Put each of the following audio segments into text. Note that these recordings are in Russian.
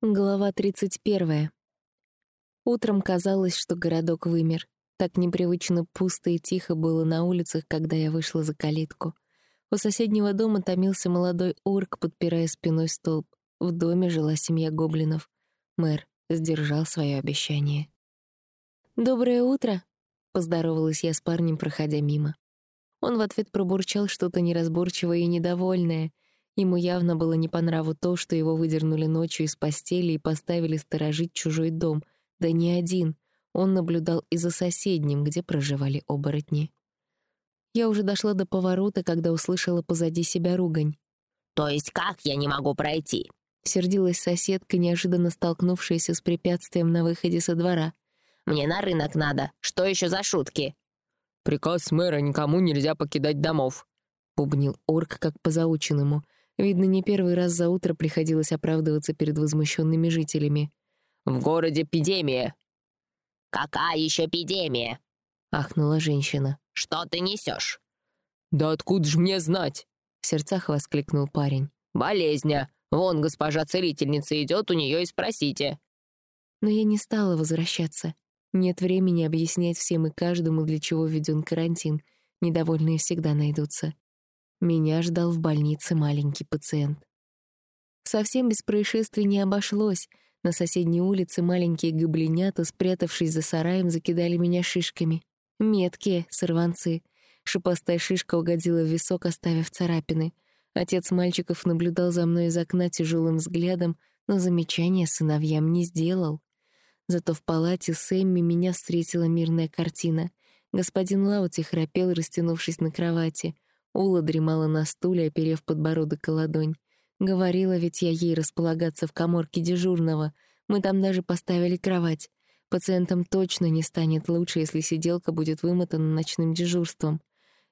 Глава 31. Утром казалось, что городок вымер. Так непривычно пусто и тихо было на улицах, когда я вышла за калитку. У соседнего дома томился молодой орк, подпирая спиной столб. В доме жила семья гоблинов. Мэр сдержал свое обещание. «Доброе утро!» — поздоровалась я с парнем, проходя мимо. Он в ответ пробурчал что-то неразборчивое и недовольное — Ему явно было не по нраву то, что его выдернули ночью из постели и поставили сторожить чужой дом. Да не один. Он наблюдал и за соседним, где проживали оборотни. Я уже дошла до поворота, когда услышала позади себя ругань. «То есть как я не могу пройти?» Сердилась соседка, неожиданно столкнувшаяся с препятствием на выходе со двора. «Мне на рынок надо. Что еще за шутки?» «Приказ мэра никому нельзя покидать домов», — бубнил орк как по заученному — Видно, не первый раз за утро приходилось оправдываться перед возмущенными жителями. «В городе эпидемия!» «Какая еще эпидемия?» — ахнула женщина. «Что ты несешь?» «Да откуда ж мне знать?» — в сердцах воскликнул парень. «Болезня. Вон госпожа целительница идет, у нее и спросите». Но я не стала возвращаться. Нет времени объяснять всем и каждому, для чего введен карантин. Недовольные всегда найдутся. Меня ждал в больнице маленький пациент. Совсем без происшествий не обошлось. На соседней улице маленькие гоблинята, спрятавшись за сараем, закидали меня шишками. Меткие, сорванцы. Шипастая шишка угодила в висок, оставив царапины. Отец мальчиков наблюдал за мной из окна тяжелым взглядом, но замечания сыновьям не сделал. Зато в палате с Эмми меня встретила мирная картина. Господин Лаути храпел, растянувшись на кровати — Ула дремала на стуле, оперев подбородок и ладонь. Говорила ведь я ей располагаться в коморке дежурного. Мы там даже поставили кровать. Пациентам точно не станет лучше, если сиделка будет вымотана ночным дежурством.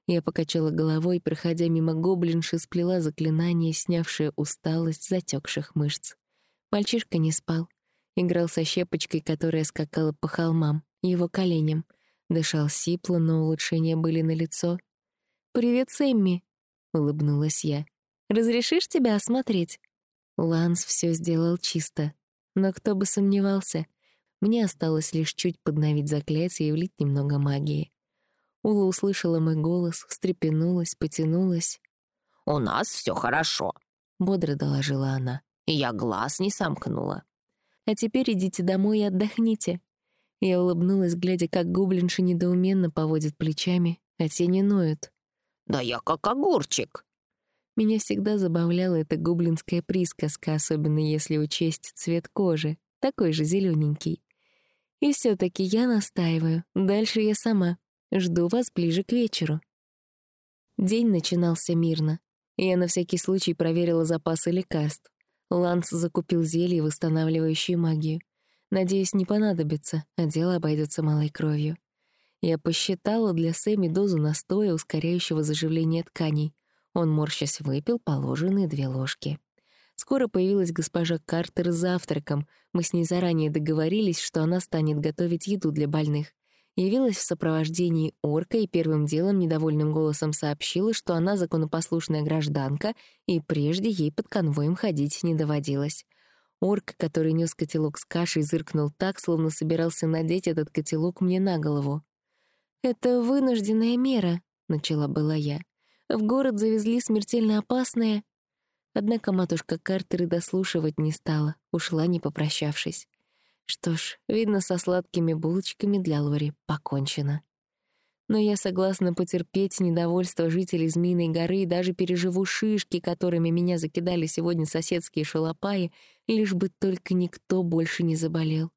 Я покачала головой, проходя мимо гоблинши, сплела заклинание, снявшее усталость затекших мышц. Мальчишка не спал. Играл со щепочкой, которая скакала по холмам, его коленям. Дышал сипло, но улучшения были налицо. «Привет, Сэмми», — улыбнулась я. «Разрешишь тебя осмотреть?» Ланс все сделал чисто. Но кто бы сомневался. Мне осталось лишь чуть подновить заклятие и влить немного магии. Ула услышала мой голос, встрепенулась, потянулась. «У нас все хорошо», — бодро доложила она. «Я глаз не сомкнула». «А теперь идите домой и отдохните». Я улыбнулась, глядя, как гоблинши недоуменно поводят плечами, а те не ноют. «Да я как огурчик!» Меня всегда забавляла эта гоблинская присказка, особенно если учесть цвет кожи, такой же зелененький. И все таки я настаиваю, дальше я сама. Жду вас ближе к вечеру. День начинался мирно. Я на всякий случай проверила запасы лекарств. Ланс закупил зелье, восстанавливающие магию. Надеюсь, не понадобится, а дело обойдется малой кровью. Я посчитала для Сэмми дозу настоя, ускоряющего заживление тканей. Он, морщась, выпил положенные две ложки. Скоро появилась госпожа Картер с завтраком. Мы с ней заранее договорились, что она станет готовить еду для больных. Явилась в сопровождении орка и первым делом недовольным голосом сообщила, что она законопослушная гражданка, и прежде ей под конвоем ходить не доводилось. Орк, который нес котелок с кашей, зыркнул так, словно собирался надеть этот котелок мне на голову. «Это вынужденная мера», — начала была я. «В город завезли смертельно опасное...» Однако матушка Картер и дослушивать не стала, ушла, не попрощавшись. Что ж, видно, со сладкими булочками для Лори покончено. Но я согласна потерпеть недовольство жителей Змеиной горы и даже переживу шишки, которыми меня закидали сегодня соседские шалопаи, лишь бы только никто больше не заболел.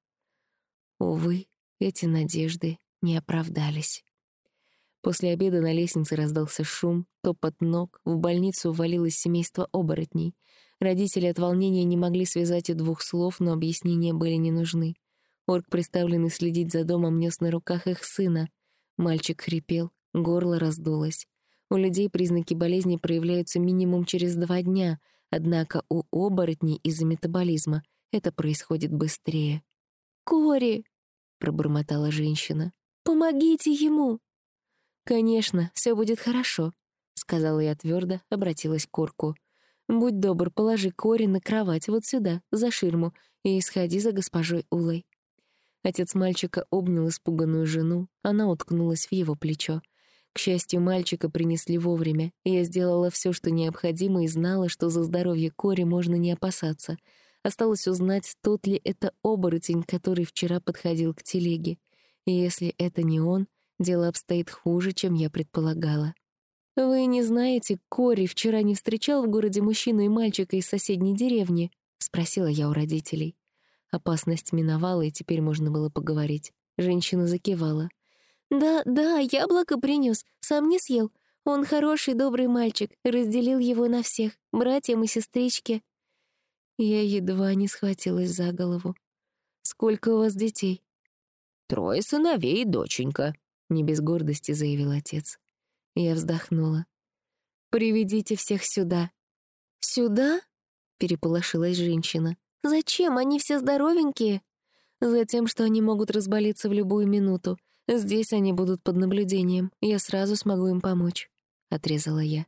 Увы, эти надежды не оправдались. После обеда на лестнице раздался шум, топот ног, в больницу увалилось семейство оборотней. Родители от волнения не могли связать и двух слов, но объяснения были не нужны. Орк, представленный следить за домом, нес на руках их сына. Мальчик хрипел, горло раздулось. У людей признаки болезни проявляются минимум через два дня, однако у оборотней из-за метаболизма это происходит быстрее. «Кори!» — пробормотала женщина. Помогите ему!» «Конечно, все будет хорошо», — сказала я твердо, обратилась к Корку. Будь добр, положи Кори на кровать вот сюда, за ширму, и сходи за госпожой Улой». Отец мальчика обнял испуганную жену, она уткнулась в его плечо. К счастью, мальчика принесли вовремя, я сделала все, что необходимо, и знала, что за здоровье Кори можно не опасаться. Осталось узнать, тот ли это оборотень, который вчера подходил к телеге. И если это не он, дело обстоит хуже, чем я предполагала. «Вы не знаете, Кори вчера не встречал в городе мужчину и мальчика из соседней деревни?» — спросила я у родителей. Опасность миновала, и теперь можно было поговорить. Женщина закивала. «Да, да, яблоко принес, сам не съел. Он хороший, добрый мальчик, разделил его на всех, братьям и сестричке». Я едва не схватилась за голову. «Сколько у вас детей?» «Трое сыновей и доченька», — не без гордости заявил отец. Я вздохнула. «Приведите всех сюда». «Сюда?» — переполошилась женщина. «Зачем? Они все здоровенькие». «Затем, что они могут разболеться в любую минуту. Здесь они будут под наблюдением. Я сразу смогу им помочь», — отрезала я.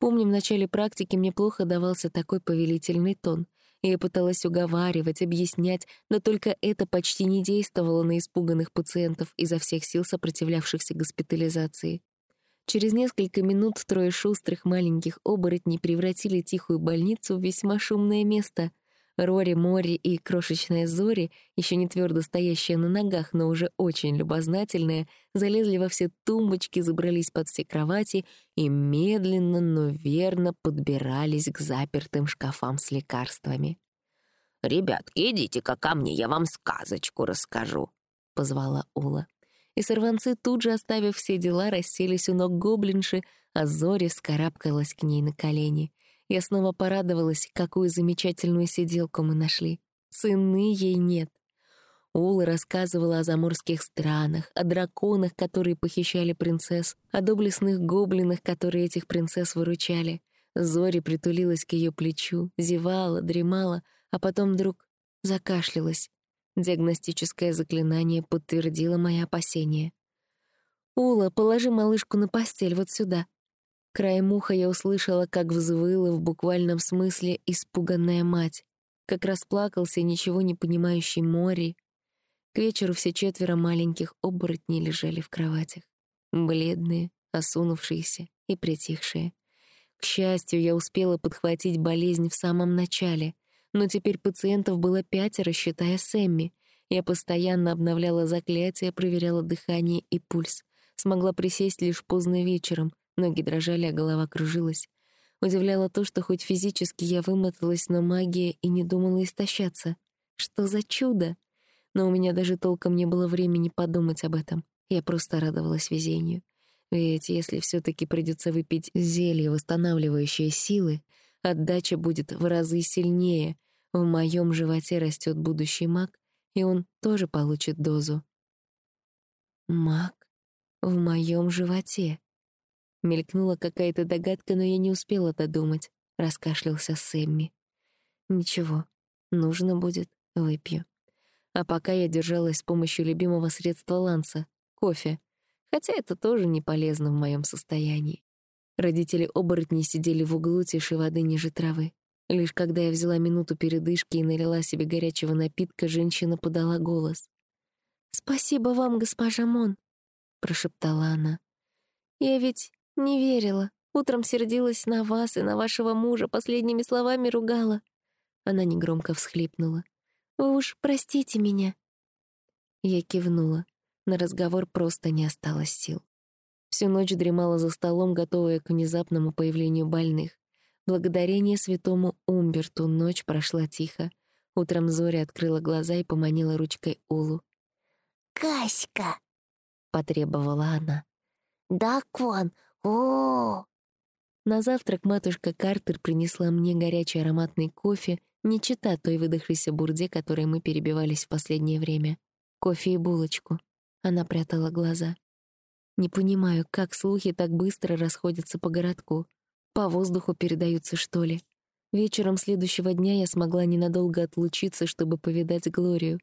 Помню, в начале практики мне плохо давался такой повелительный тон. Я пыталась уговаривать, объяснять, но только это почти не действовало на испуганных пациентов, изо всех сил сопротивлявшихся госпитализации. Через несколько минут трое шустрых маленьких оборотней превратили тихую больницу в весьма шумное место. Рори, Мори и крошечная Зори, еще не твердо стоящая на ногах, но уже очень любознательная, залезли во все тумбочки, забрались под все кровати и медленно, но верно подбирались к запертым шкафам с лекарствами. «Ребятки, идите-ка ко мне, я вам сказочку расскажу», — позвала Ула и сорванцы, тут же оставив все дела, расселись у ног гоблинши, а Зори вскарабкалась к ней на колени. Я снова порадовалась, какую замечательную сиделку мы нашли. Цены ей нет. Ула рассказывала о заморских странах, о драконах, которые похищали принцесс, о доблестных гоблинах, которые этих принцесс выручали. Зори притулилась к ее плечу, зевала, дремала, а потом вдруг закашлялась. Диагностическое заклинание подтвердило мои опасения. «Ула, положи малышку на постель вот сюда». Краем уха я услышала, как взвыла в буквальном смысле испуганная мать, как расплакался ничего не понимающий Мори. К вечеру все четверо маленьких оборотней лежали в кроватях, бледные, осунувшиеся и притихшие. К счастью, я успела подхватить болезнь в самом начале, но теперь пациентов было пятеро, считая Сэмми. Я постоянно обновляла заклятия, проверяла дыхание и пульс. Смогла присесть лишь поздно вечером, ноги дрожали, а голова кружилась. Удивляло то, что хоть физически я вымоталась, но магия и не думала истощаться. Что за чудо! Но у меня даже толком не было времени подумать об этом. Я просто радовалась везению. Ведь если все таки придется выпить зелье, восстанавливающее силы, отдача будет в разы сильнее, в моем животе растет будущий маг, и он тоже получит дозу. Маг в моем животе. Мелькнула какая-то догадка, но я не успела додумать. Раскашлялся Сэмми. Ничего, нужно будет, выпью. А пока я держалась с помощью любимого средства Ланса — кофе. Хотя это тоже не полезно в моем состоянии. Родители оборотней сидели в углу тише воды ниже травы. Лишь когда я взяла минуту передышки и налила себе горячего напитка, женщина подала голос. «Спасибо вам, госпожа Мон», — прошептала она. «Я ведь не верила. Утром сердилась на вас и на вашего мужа, последними словами ругала». Она негромко всхлипнула. «Вы уж простите меня». Я кивнула. На разговор просто не осталось сил. Всю ночь дремала за столом, готовая к внезапному появлению больных. Благодарение святому Умберту ночь прошла тихо. Утром Зоря открыла глаза и поманила ручкой Улу. «Каська!» — потребовала она. «Да, Кван! О, На завтрак матушка Картер принесла мне горячий ароматный кофе, не чита той выдохшейся бурде, которой мы перебивались в последнее время. Кофе и булочку. Она прятала глаза. Не понимаю, как слухи так быстро расходятся по городку. По воздуху передаются, что ли? Вечером следующего дня я смогла ненадолго отлучиться, чтобы повидать Глорию.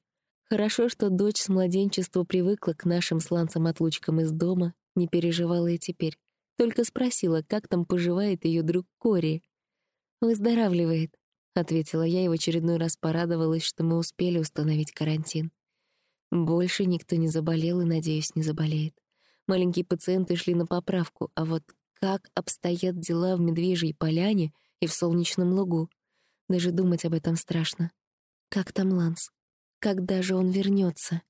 Хорошо, что дочь с младенчества привыкла к нашим сланцам-отлучкам из дома, не переживала и теперь. Только спросила, как там поживает ее друг Кори. Выздоравливает», — ответила я и в очередной раз порадовалась, что мы успели установить карантин. Больше никто не заболел и, надеюсь, не заболеет. Маленькие пациенты шли на поправку, а вот как обстоят дела в Медвежьей поляне и в Солнечном лугу? Даже думать об этом страшно. Как там Ланс? Когда же он вернется?